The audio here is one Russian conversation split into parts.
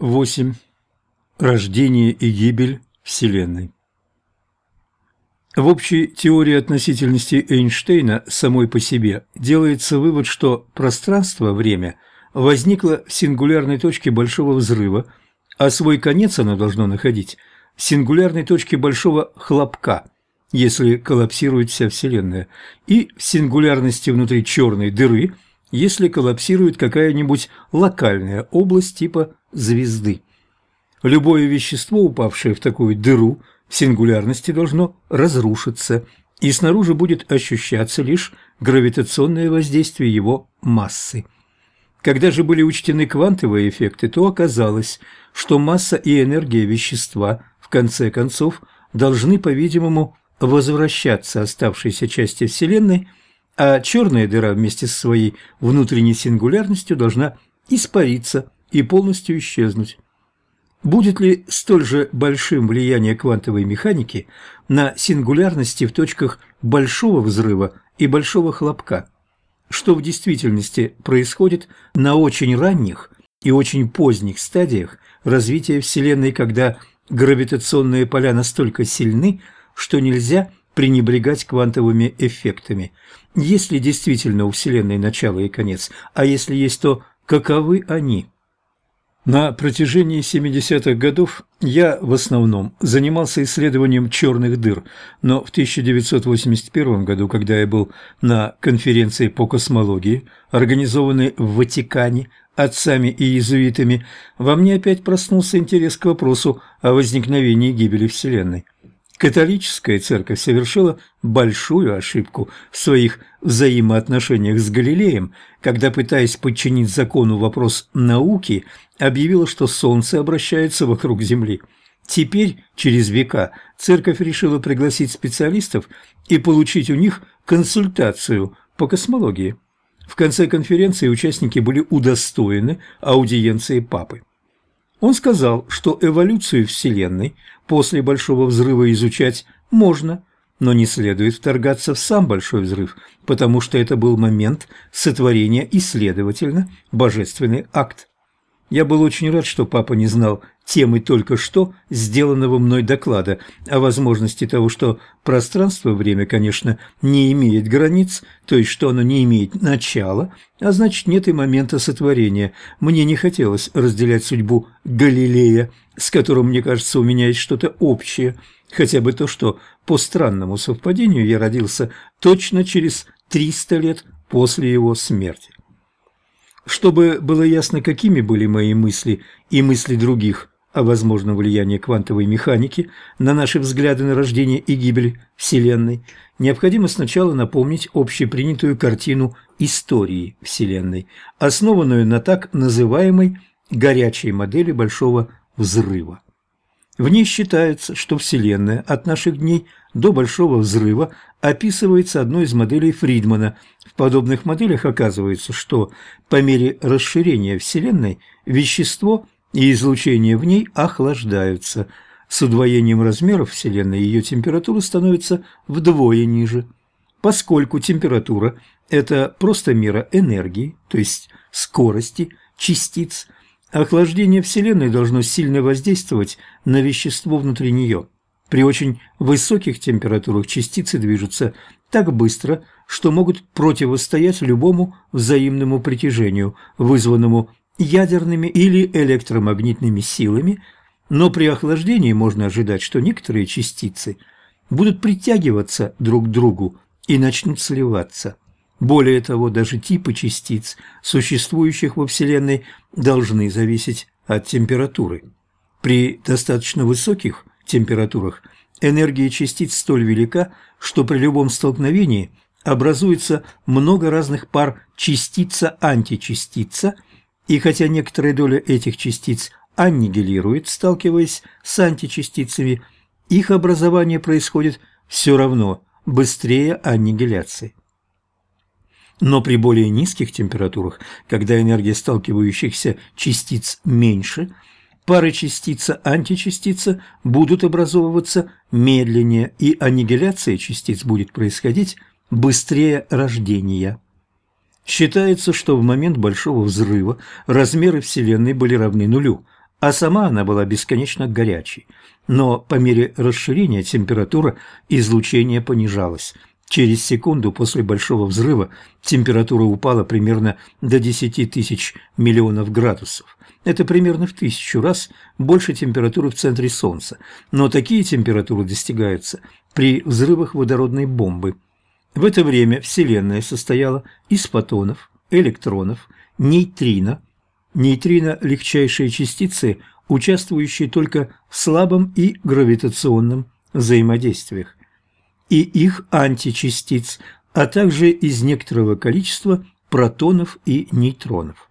8. Рождение и гибель Вселенной В общей теории относительности Эйнштейна самой по себе делается вывод, что пространство-время возникло в сингулярной точке Большого Взрыва, а свой конец оно должно находить в сингулярной точке Большого Хлопка, если коллапсирует вся Вселенная, и в сингулярности внутри черной дыры, если коллапсирует какая-нибудь локальная область типа звезды. Любое вещество, упавшее в такую дыру, в сингулярности должно разрушиться, и снаружи будет ощущаться лишь гравитационное воздействие его массы. Когда же были учтены квантовые эффекты, то оказалось, что масса и энергия вещества в конце концов должны, по-видимому, возвращаться оставшейся части Вселенной, а черная дыра вместе со своей внутренней сингулярностью должна испариться и полностью исчезнуть. Будет ли столь же большим влияние квантовой механики на сингулярности в точках большого взрыва и большого хлопка, что в действительности происходит на очень ранних и очень поздних стадиях развития Вселенной, когда гравитационные поля настолько сильны, что нельзя пренебрегать квантовыми эффектами. Есть ли действительно у Вселенной начало и конец, а если есть, то каковы они? На протяжении 70-х годов я в основном занимался исследованием черных дыр, но в 1981 году, когда я был на конференции по космологии, организованной в Ватикане отцами и иезуитами, во мне опять проснулся интерес к вопросу о возникновении гибели Вселенной. Католическая церковь совершила большую ошибку в своих взаимоотношениях с Галилеем, когда, пытаясь подчинить закону вопрос науки, объявила, что Солнце обращается вокруг Земли. Теперь, через века, церковь решила пригласить специалистов и получить у них консультацию по космологии. В конце конференции участники были удостоены аудиенции папы. Он сказал, что эволюцию Вселенной после Большого Взрыва изучать можно, но не следует вторгаться в сам Большой Взрыв, потому что это был момент сотворения и, следовательно, божественный акт. Я был очень рад, что папа не знал темы только что сделанного мной доклада о возможности того, что пространство-время, конечно, не имеет границ, то есть что оно не имеет начала, а значит нет и момента сотворения. Мне не хотелось разделять судьбу Галилея, с которым, мне кажется, у меня есть что-то общее, хотя бы то, что по странному совпадению я родился точно через 300 лет после его смерти. Чтобы было ясно, какими были мои мысли и мысли других о возможном влиянии квантовой механики на наши взгляды на рождение и гибель Вселенной, необходимо сначала напомнить общепринятую картину истории Вселенной, основанную на так называемой горячей модели Большого Взрыва. В ней считается, что Вселенная от наших дней до Большого Взрыва описывается одной из моделей Фридмана. В подобных моделях оказывается, что по мере расширения Вселенной вещество и излучение в ней охлаждаются. С удвоением размеров Вселенной ее температура становится вдвое ниже. Поскольку температура – это просто мера энергии, то есть скорости частиц – Охлаждение Вселенной должно сильно воздействовать на вещество внутри нее. При очень высоких температурах частицы движутся так быстро, что могут противостоять любому взаимному притяжению, вызванному ядерными или электромагнитными силами, но при охлаждении можно ожидать, что некоторые частицы будут притягиваться друг к другу и начнут сливаться. Более того, даже типы частиц, существующих во Вселенной, должны зависеть от температуры. При достаточно высоких температурах энергия частиц столь велика, что при любом столкновении образуется много разных пар частица-античастица, и хотя некоторая доля этих частиц аннигилирует, сталкиваясь с античастицами, их образование происходит все равно быстрее аннигиляции. Но при более низких температурах, когда энергия сталкивающихся частиц меньше, пары частица-античастица будут образовываться медленнее, и аннигиляция частиц будет происходить быстрее рождения. Считается, что в момент Большого Взрыва размеры Вселенной были равны нулю, а сама она была бесконечно горячей. Но по мере расширения температура излучения понижалась. Через секунду после Большого взрыва температура упала примерно до 10 тысяч миллионов градусов. Это примерно в тысячу раз больше температуры в центре Солнца, но такие температуры достигаются при взрывах водородной бомбы. В это время Вселенная состояла из фотонов, электронов, нейтрино. Нейтрино – легчайшие частицы, участвующие только в слабом и гравитационном взаимодействиях, и их античастиц, а также из некоторого количества протонов и нейтронов.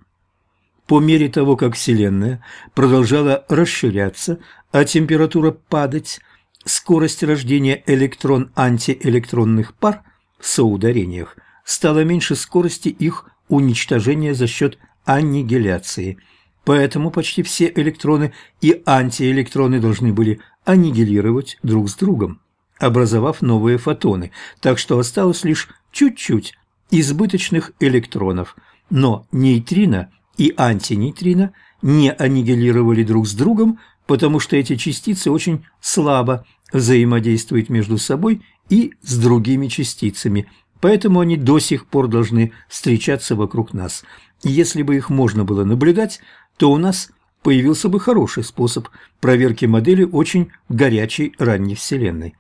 По мере того, как Вселенная продолжала расширяться, а температура падать, скорость рождения электрон-антиэлектронных пар соударениях стала меньше скорости их уничтожения за счет аннигиляции. Поэтому почти все электроны и антиэлектроны должны были аннигилировать друг с другом, образовав новые фотоны, так что осталось лишь чуть-чуть избыточных электронов, но нейтрино – и антинейтрино не аннигилировали друг с другом, потому что эти частицы очень слабо взаимодействуют между собой и с другими частицами, поэтому они до сих пор должны встречаться вокруг нас. Если бы их можно было наблюдать, то у нас появился бы хороший способ проверки модели очень горячей ранней Вселенной.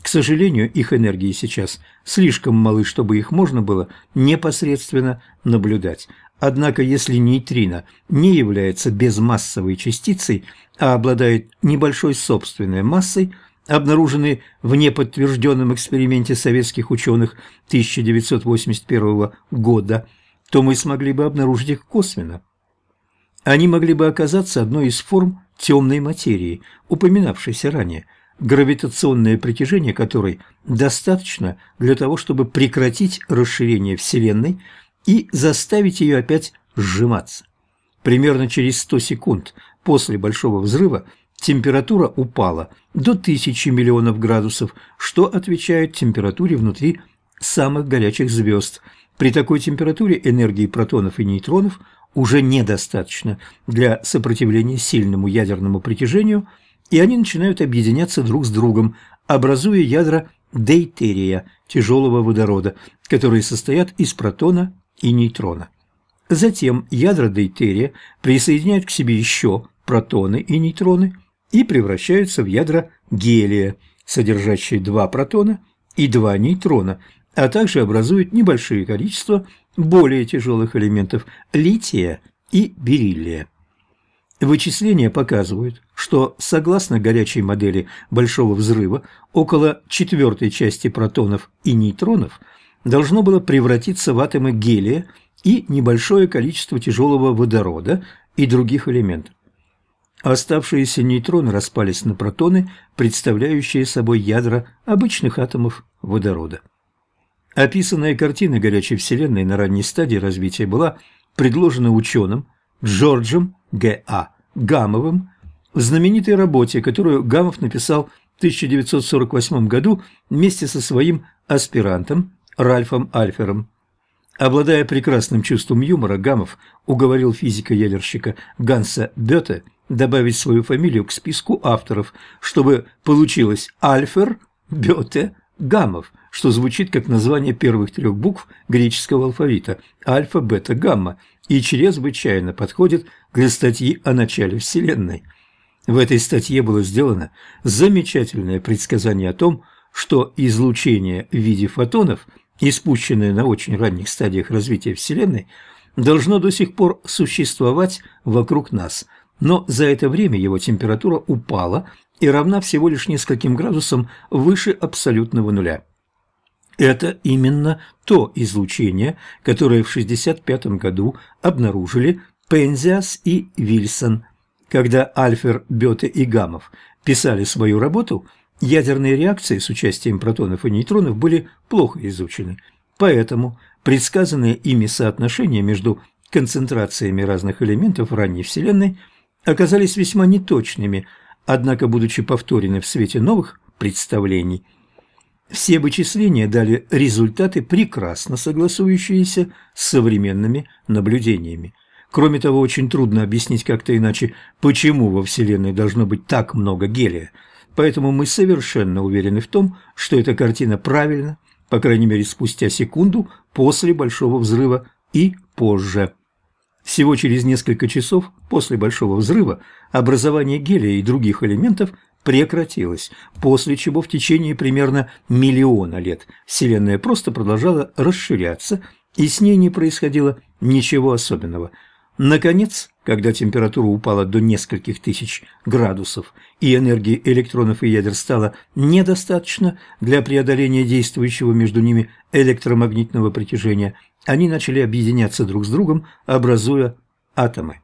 К сожалению, их энергии сейчас слишком малы, чтобы их можно было непосредственно наблюдать. Однако, если нейтрино не является безмассовой частицей, а обладает небольшой собственной массой, обнаруженной в неподтвержденном эксперименте советских ученых 1981 года, то мы смогли бы обнаружить их косвенно. Они могли бы оказаться одной из форм темной материи, упоминавшейся ранее, гравитационное притяжение которой достаточно для того, чтобы прекратить расширение Вселенной – и заставить ее опять сжиматься. Примерно через 100 секунд после Большого взрыва температура упала до тысячи миллионов градусов, что отвечает температуре внутри самых горячих звезд. При такой температуре энергии протонов и нейтронов уже недостаточно для сопротивления сильному ядерному притяжению, и они начинают объединяться друг с другом, образуя ядра дейтерия, тяжелого водорода, которые состоят из протона и нейтрона. Затем ядра дейтерия присоединяют к себе еще протоны и нейтроны и превращаются в ядра гелия, содержащие два протона и два нейтрона, а также образуют небольшое количество более тяжелых элементов лития и бериллия. Вычисления показывают, что согласно горячей модели Большого взрыва, около четвертой части протонов и нейтронов – должно было превратиться в атомы гелия и небольшое количество тяжелого водорода и других элементов. Оставшиеся нейтроны распались на протоны, представляющие собой ядра обычных атомов водорода. Описанная картина горячей Вселенной на ранней стадии развития была предложена ученым Джорджем Г.А. Гамовым в знаменитой работе, которую Гамов написал в 1948 году вместе со своим аспирантом Ральфом Альфером. Обладая прекрасным чувством юмора, Гамов уговорил физика-ядерщика Ганса Бёте добавить свою фамилию к списку авторов, чтобы получилось Альфер Бёте Гамов, что звучит как название первых трех букв греческого алфавита – альфа, бета, гамма, и чрезвычайно подходит для статьи о начале Вселенной. В этой статье было сделано замечательное предсказание о том, что излучение в виде фотонов – испущенное на очень ранних стадиях развития Вселенной, должно до сих пор существовать вокруг нас, но за это время его температура упала и равна всего лишь нескольким градусам выше абсолютного нуля. Это именно то излучение, которое в 1965 году обнаружили Пензиас и Вильсон. Когда Альфер, Бёте и Гамов писали свою работу – Ядерные реакции с участием протонов и нейтронов были плохо изучены, поэтому предсказанные ими соотношения между концентрациями разных элементов ранней Вселенной оказались весьма неточными, однако, будучи повторены в свете новых представлений, все вычисления дали результаты, прекрасно согласующиеся с современными наблюдениями. Кроме того, очень трудно объяснить как-то иначе, почему во Вселенной должно быть так много гелия. Поэтому мы совершенно уверены в том, что эта картина правильна, по крайней мере спустя секунду после Большого взрыва и позже. Всего через несколько часов после Большого взрыва образование гелия и других элементов прекратилось, после чего в течение примерно миллиона лет Вселенная просто продолжала расширяться, и с ней не происходило ничего особенного – Наконец, когда температура упала до нескольких тысяч градусов и энергии электронов и ядер стало недостаточно для преодоления действующего между ними электромагнитного притяжения, они начали объединяться друг с другом, образуя атомы.